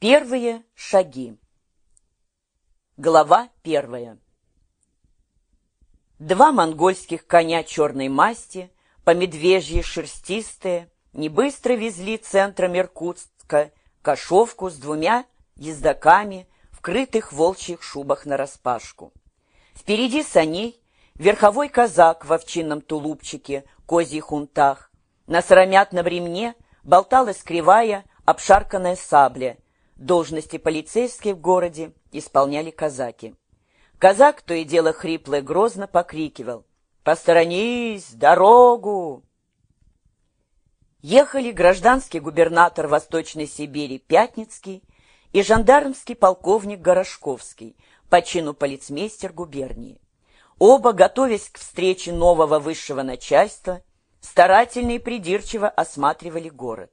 Первые шаги. Глава первая. Два монгольских коня черной масти, по медвежьи шерстистые, не быстро везли центром Иркутска кошовку с двумя ездаками, вкрытых волчьих шубах нараспашку. Впереди саней верховой казак в овчинном тулупчике, козьих унтах. На сыромятном ремне болталась кривая, обшарканная сабля — Должности полицейские в городе исполняли казаки. Казак то и дело хрипло и грозно покрикивал «Посторонись! Дорогу!» Ехали гражданский губернатор Восточной Сибири Пятницкий и жандармский полковник Горошковский, по чину полицмейстер губернии. Оба, готовясь к встрече нового высшего начальства, старательно и придирчиво осматривали город.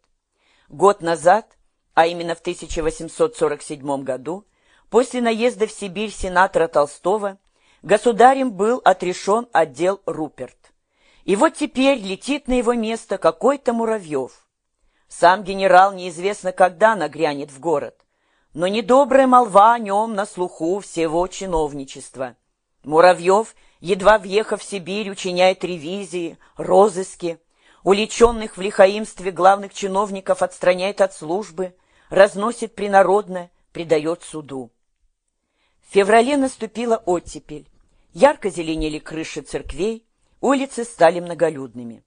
Год назад а именно в 1847 году, после наезда в Сибирь сенатора Толстого, государем был отрешен отдел Руперт. И вот теперь летит на его место какой-то Муравьев. Сам генерал неизвестно когда нагрянет в город, но недобрая молва о нем на слуху всего чиновничества. Муравьев, едва въехав в Сибирь, учиняет ревизии, розыски, уличенных в лихаимстве главных чиновников отстраняет от службы, разносит принародно, предает суду. В феврале наступила оттепель. Ярко зеленели крыши церквей, улицы стали многолюдными.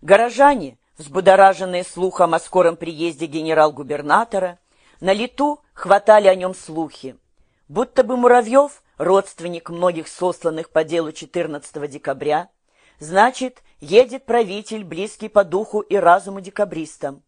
Горожане, взбудораженные слухом о скором приезде генерал-губернатора, на лету хватали о нем слухи, будто бы Муравьев, родственник многих сосланных по делу 14 декабря, значит, едет правитель, близкий по духу и разуму декабристам.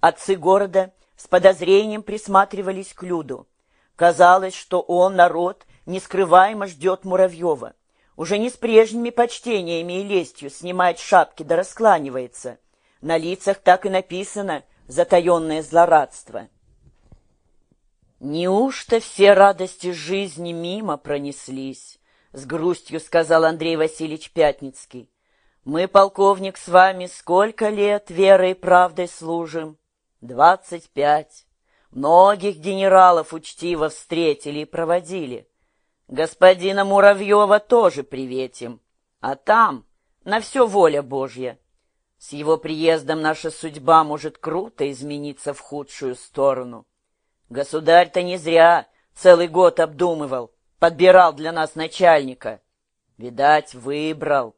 Отцы города с подозрением присматривались к Люду. Казалось, что он, народ, нескрываемо ждет Муравьева. Уже не с прежними почтениями и лестью снимает шапки да раскланивается. На лицах так и написано «затаенное злорадство». «Неужто все радости жизни мимо пронеслись?» — с грустью сказал Андрей Васильевич Пятницкий. «Мы, полковник, с вами сколько лет верой и правдой служим, Двадцать пять. Многих генералов учтиво встретили и проводили. Господина Муравьева тоже приветим. А там на все воля Божья. С его приездом наша судьба может круто измениться в худшую сторону. Государь-то не зря целый год обдумывал, подбирал для нас начальника. Видать, выбрал.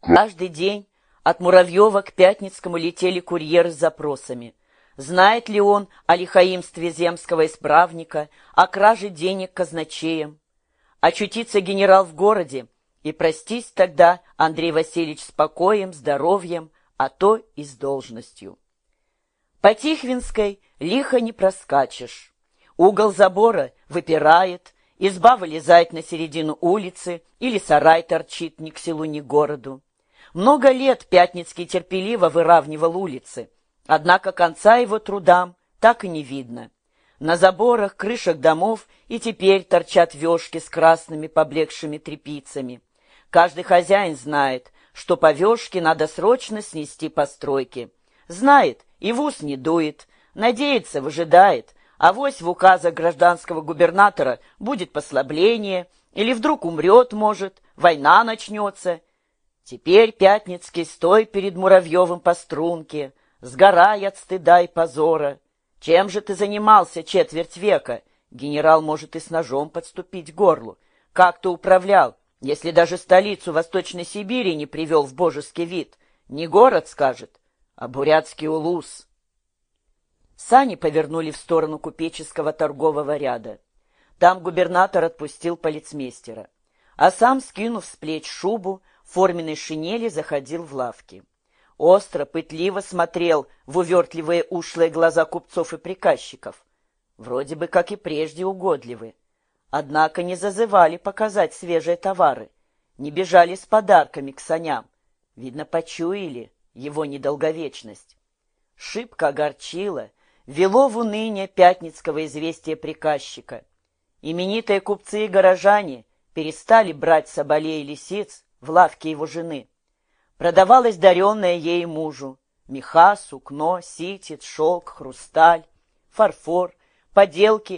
Каждый день от Муравьева к Пятницкому летели курьеры с запросами. Знает ли он о лихаимстве земского исправника, о краже денег казначеем? Очутится генерал в городе, и простись тогда Андрей Васильевич с покоем, здоровьем, а то и с должностью. По Тихвинской лихо не проскачешь. Угол забора выпирает, изба вылезает на середину улицы или сарай торчит ни к селу, ни к городу. Много лет Пятницкий терпеливо выравнивал улицы, однако конца его трудам так и не видно. На заборах, крышах домов и теперь торчат вешки с красными поблекшими тряпицами. Каждый хозяин знает, что по вешке надо срочно снести постройки. Знает и в ус не дует, надеется, выжидает, а вось в указах гражданского губернатора будет послабление, или вдруг умрет, может, война начнется — Теперь Пятницкий, стой перед Муравьевым по струнке, сгорай от стыда и позора. Чем же ты занимался четверть века? Генерал может и с ножом подступить к горлу. Как ты управлял, если даже столицу Восточной Сибири не привел в божеский вид? Не город, скажет, а бурятский улус. Сани повернули в сторону купеческого торгового ряда. Там губернатор отпустил полицмейстера, а сам, скинув с плеч шубу, форменной шинели заходил в лавки. Остро, пытливо смотрел в увертливые ушлые глаза купцов и приказчиков. Вроде бы, как и прежде, угодливы. Однако не зазывали показать свежие товары, не бежали с подарками к саням. Видно, почуяли его недолговечность. Шибко огорчило, вело в уныние пятницкого известия приказчика. Именитые купцы и горожане перестали брать соболей и лисиц, в лавке его жены. Продавалось даренное ей мужу. Меха, сукно, ситец, шелк, хрусталь, фарфор, поделки,